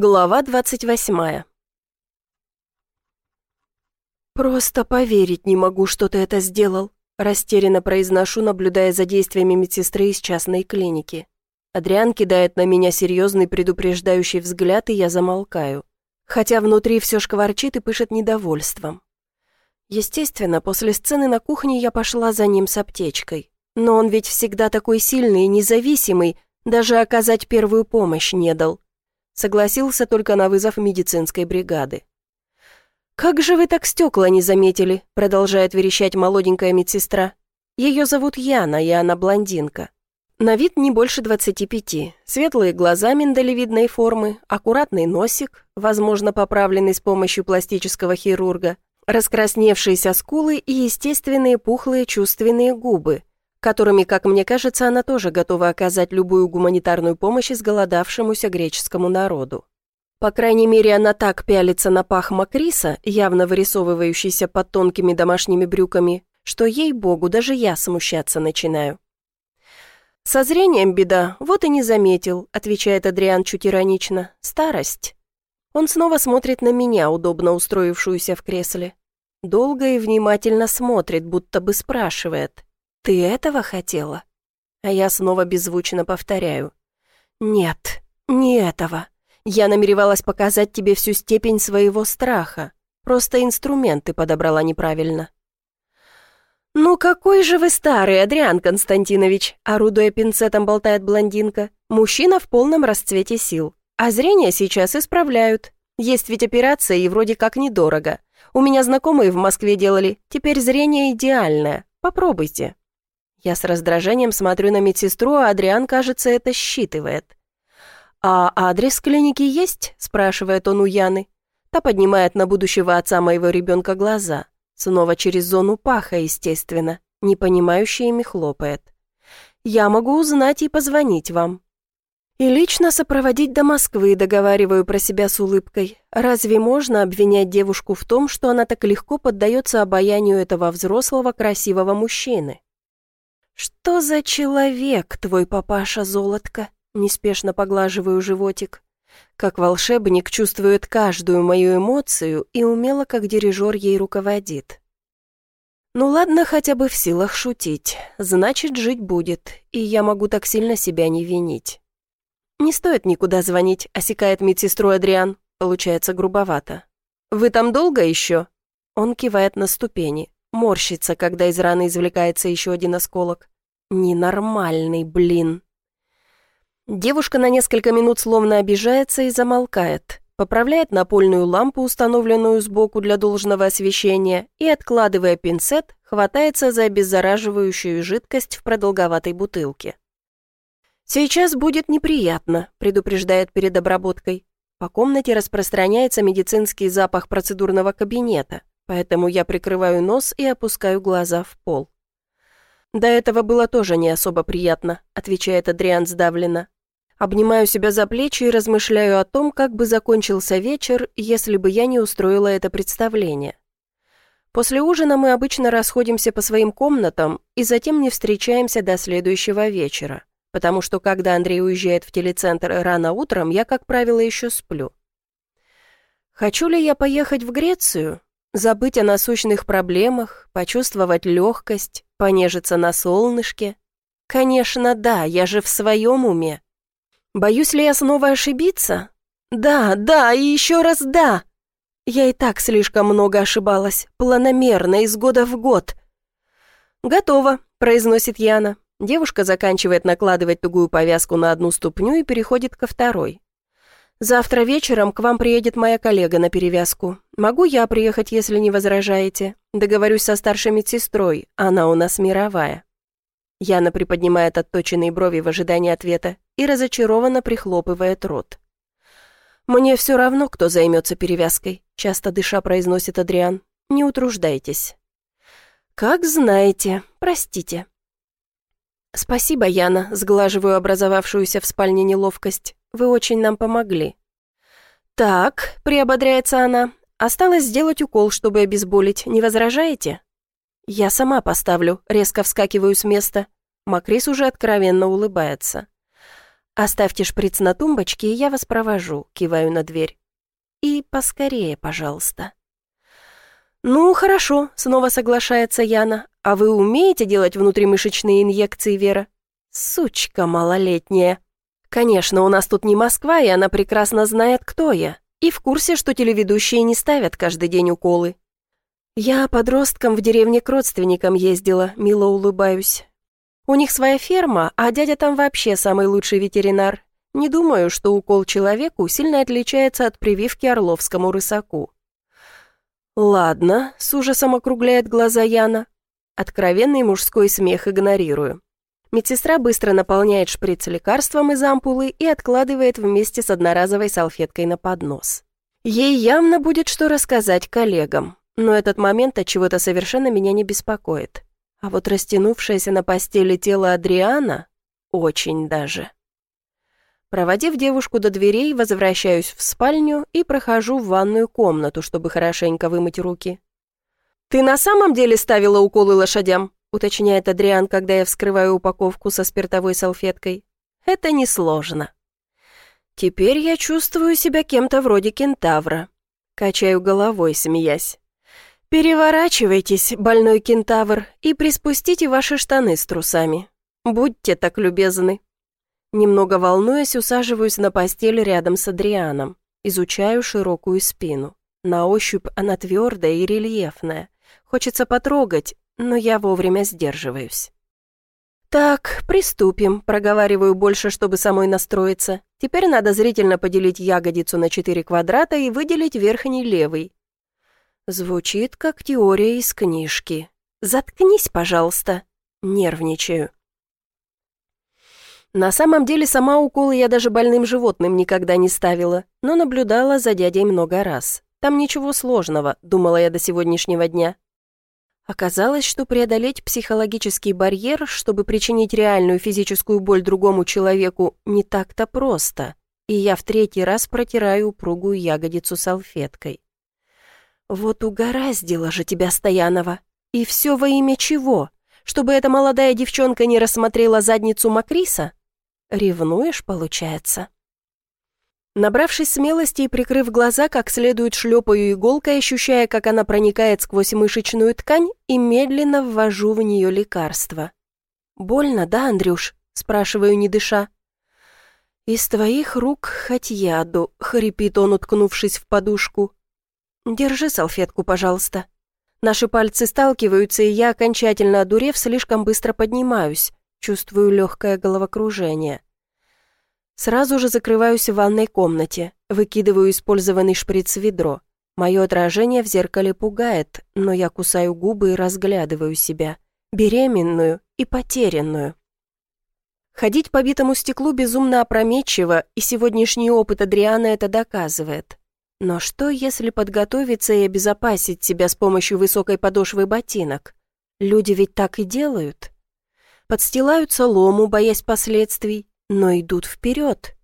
Глава 28 «Просто поверить не могу, что ты это сделал», растерянно произношу, наблюдая за действиями медсестры из частной клиники. Адриан кидает на меня серьезный предупреждающий взгляд, и я замолкаю. Хотя внутри все шкварчит и пышет недовольством. Естественно, после сцены на кухне я пошла за ним с аптечкой. Но он ведь всегда такой сильный и независимый, даже оказать первую помощь не дал. Согласился только на вызов медицинской бригады. «Как же вы так стекла не заметили?» продолжает верещать молоденькая медсестра. Ее зовут Яна, и она блондинка. На вид не больше 25. Светлые глаза миндалевидной формы, аккуратный носик, возможно, поправленный с помощью пластического хирурга, раскрасневшиеся скулы и естественные пухлые чувственные губы, которыми, как мне кажется, она тоже готова оказать любую гуманитарную помощь изголодавшемуся греческому народу. По крайней мере, она так пялится на пах Макриса, явно вырисовывающийся под тонкими домашними брюками, что, ей-богу, даже я смущаться начинаю. «Со зрением беда, вот и не заметил», — отвечает Адриан чуть иронично. «Старость». Он снова смотрит на меня, удобно устроившуюся в кресле. Долго и внимательно смотрит, будто бы спрашивает. «Ты этого хотела?» А я снова беззвучно повторяю. «Нет, не этого. Я намеревалась показать тебе всю степень своего страха. Просто инструменты подобрала неправильно». «Ну какой же вы старый, Адриан Константинович!» Орудуя пинцетом, болтает блондинка. «Мужчина в полном расцвете сил. А зрение сейчас исправляют. Есть ведь операция и вроде как недорого. У меня знакомые в Москве делали. Теперь зрение идеальное. Попробуйте». Я с раздражением смотрю на медсестру, а Адриан, кажется, это считывает. «А адрес клиники есть?» – спрашивает он у Яны. Та поднимает на будущего отца моего ребенка глаза. Снова через зону паха, естественно. Непонимающими хлопает. «Я могу узнать и позвонить вам». И лично сопроводить до Москвы, договариваю про себя с улыбкой. Разве можно обвинять девушку в том, что она так легко поддается обаянию этого взрослого красивого мужчины? «Что за человек, твой папаша Золотко?» Неспешно поглаживаю животик. Как волшебник чувствует каждую мою эмоцию и умело, как дирижер, ей руководит. Ну ладно, хотя бы в силах шутить. Значит, жить будет, и я могу так сильно себя не винить. «Не стоит никуда звонить», — осекает медсестру Адриан. Получается грубовато. «Вы там долго еще?» Он кивает на ступени. Морщится, когда из раны извлекается еще один осколок. Ненормальный, блин. Девушка на несколько минут словно обижается и замолкает, поправляет напольную лампу, установленную сбоку для должного освещения, и, откладывая пинцет, хватается за обеззараживающую жидкость в продолговатой бутылке. «Сейчас будет неприятно», — предупреждает перед обработкой. По комнате распространяется медицинский запах процедурного кабинета поэтому я прикрываю нос и опускаю глаза в пол. «До этого было тоже не особо приятно», — отвечает Адриан сдавленно. Обнимаю себя за плечи и размышляю о том, как бы закончился вечер, если бы я не устроила это представление. После ужина мы обычно расходимся по своим комнатам и затем не встречаемся до следующего вечера, потому что когда Андрей уезжает в телецентр рано утром, я, как правило, еще сплю. Хочу ли я поехать в Грецию? Забыть о насущных проблемах, почувствовать легкость, понежиться на солнышке? Конечно, да, я же в своем уме. Боюсь ли я снова ошибиться? Да, да и еще раз да. Я и так слишком много ошибалась, планомерно, из года в год. «Готово», — произносит Яна. Девушка заканчивает накладывать тугую повязку на одну ступню и переходит ко второй. Завтра вечером к вам приедет моя коллега на перевязку. Могу я приехать, если не возражаете? Договорюсь со старшей медсестрой, она у нас мировая». Яна приподнимает отточенные брови в ожидании ответа и разочарованно прихлопывает рот. «Мне все равно, кто займется перевязкой», — часто дыша произносит Адриан. «Не утруждайтесь». «Как знаете, простите». «Спасибо, Яна», — сглаживаю образовавшуюся в спальне неловкость. Вы очень нам помогли». «Так», — приободряется она, — «осталось сделать укол, чтобы обезболить. Не возражаете?» «Я сама поставлю», — резко вскакиваю с места. Макрис уже откровенно улыбается. «Оставьте шприц на тумбочке, и я вас провожу», — киваю на дверь. «И поскорее, пожалуйста». «Ну, хорошо», — снова соглашается Яна. «А вы умеете делать внутримышечные инъекции, Вера?» «Сучка малолетняя». «Конечно, у нас тут не Москва, и она прекрасно знает, кто я. И в курсе, что телеведущие не ставят каждый день уколы». «Я подростком в деревне к родственникам ездила, мило улыбаюсь. У них своя ферма, а дядя там вообще самый лучший ветеринар. Не думаю, что укол человеку сильно отличается от прививки орловскому рысаку. «Ладно», — с ужасом округляет глаза Яна. Откровенный мужской смех игнорирую. Медсестра быстро наполняет шприц лекарством из ампулы и откладывает вместе с одноразовой салфеткой на поднос. Ей явно будет что рассказать коллегам, но этот момент от чего-то совершенно меня не беспокоит. А вот растянувшееся на постели тело Адриана очень даже. Проводив девушку до дверей, возвращаюсь в спальню и прохожу в ванную комнату, чтобы хорошенько вымыть руки. «Ты на самом деле ставила уколы лошадям?» Уточняет Адриан, когда я вскрываю упаковку со спиртовой салфеткой. «Это несложно». Теперь я чувствую себя кем-то вроде кентавра. Качаю головой, смеясь. «Переворачивайтесь, больной кентавр, и приспустите ваши штаны с трусами. Будьте так любезны». Немного волнуясь, усаживаюсь на постель рядом с Адрианом. Изучаю широкую спину. На ощупь она твердая и рельефная. Хочется потрогать, но я вовремя сдерживаюсь. «Так, приступим», — проговариваю больше, чтобы самой настроиться. Теперь надо зрительно поделить ягодицу на четыре квадрата и выделить верхний левый. Звучит как теория из книжки. Заткнись, пожалуйста. Нервничаю. На самом деле, сама уколы я даже больным животным никогда не ставила, но наблюдала за дядей много раз. Там ничего сложного, думала я до сегодняшнего дня. Оказалось, что преодолеть психологический барьер, чтобы причинить реальную физическую боль другому человеку, не так-то просто, и я в третий раз протираю упругую ягодицу салфеткой. «Вот угораздило же тебя, Стоянова! И все во имя чего? Чтобы эта молодая девчонка не рассмотрела задницу Макриса? Ревнуешь, получается?» Набравшись смелости и прикрыв глаза, как следует шлепаю иголкой, ощущая, как она проникает сквозь мышечную ткань, и медленно ввожу в нее лекарство. «Больно, да, Андрюш?» – спрашиваю, не дыша. «Из твоих рук хоть яду», — хрипит он, уткнувшись в подушку. «Держи салфетку, пожалуйста». Наши пальцы сталкиваются, и я, окончательно одурев, слишком быстро поднимаюсь. Чувствую легкое головокружение. Сразу же закрываюсь в ванной комнате, выкидываю использованный шприц в ведро. Мое отражение в зеркале пугает, но я кусаю губы и разглядываю себя. Беременную и потерянную. Ходить по битому стеклу безумно опрометчиво, и сегодняшний опыт Адриана это доказывает. Но что, если подготовиться и обезопасить себя с помощью высокой подошвы ботинок? Люди ведь так и делают. Подстилают солому, боясь последствий, но идут вперед.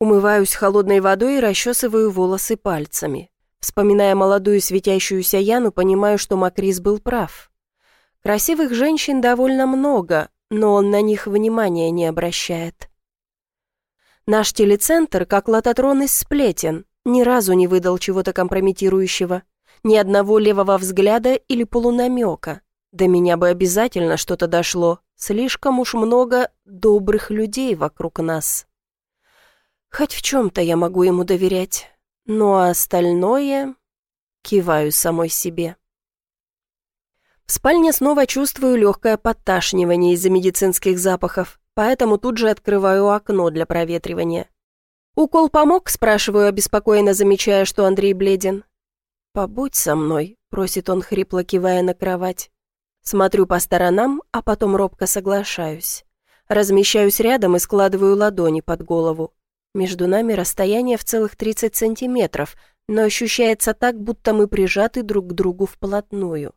Умываюсь холодной водой и расчесываю волосы пальцами. Вспоминая молодую светящуюся Яну, понимаю, что Макрис был прав. Красивых женщин довольно много, но он на них внимания не обращает. Наш телецентр, как лототрон из сплетен, ни разу не выдал чего-то компрометирующего, ни одного левого взгляда или полунамека. До меня бы обязательно что-то дошло, слишком уж много добрых людей вокруг нас. Хоть в чем-то я могу ему доверять, ну а остальное... Киваю самой себе. В спальне снова чувствую легкое подташнивание из-за медицинских запахов поэтому тут же открываю окно для проветривания. «Укол помог?» – спрашиваю, обеспокоенно замечая, что Андрей бледен. «Побудь со мной», – просит он, хрипло кивая на кровать. Смотрю по сторонам, а потом робко соглашаюсь. Размещаюсь рядом и складываю ладони под голову. Между нами расстояние в целых 30 сантиметров, но ощущается так, будто мы прижаты друг к другу вплотную.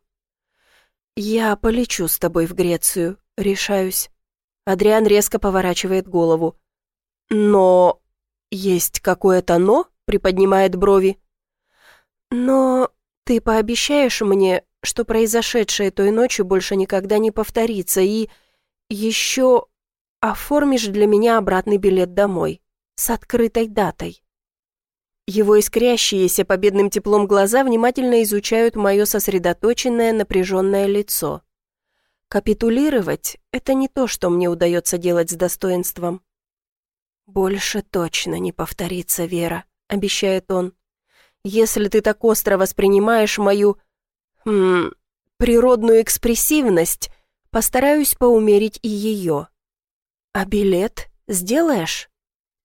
«Я полечу с тобой в Грецию», — решаюсь. Адриан резко поворачивает голову. «Но... есть какое-то «но»?» — приподнимает брови. «Но ты пообещаешь мне, что произошедшее той ночью больше никогда не повторится, и... еще... оформишь для меня обратный билет домой с открытой датой. Его искрящиеся победным теплом глаза внимательно изучают мое сосредоточенное напряженное лицо. Капитулировать — это не то, что мне удается делать с достоинством. «Больше точно не повторится, Вера», — обещает он. «Если ты так остро воспринимаешь мою... Хм, природную экспрессивность, постараюсь поумерить и ее». «А билет сделаешь?»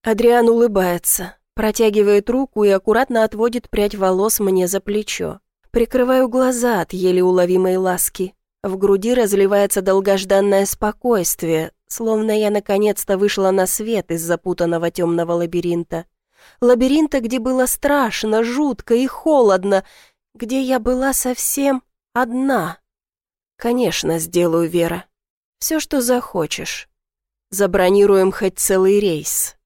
Адриан улыбается, протягивает руку и аккуратно отводит прядь волос мне за плечо. Прикрываю глаза от еле уловимой ласки. В груди разливается долгожданное спокойствие, словно я наконец-то вышла на свет из запутанного темного лабиринта. Лабиринта, где было страшно, жутко и холодно, где я была совсем одна. Конечно, сделаю, Вера. Все, что захочешь. Забронируем хоть целый рейс.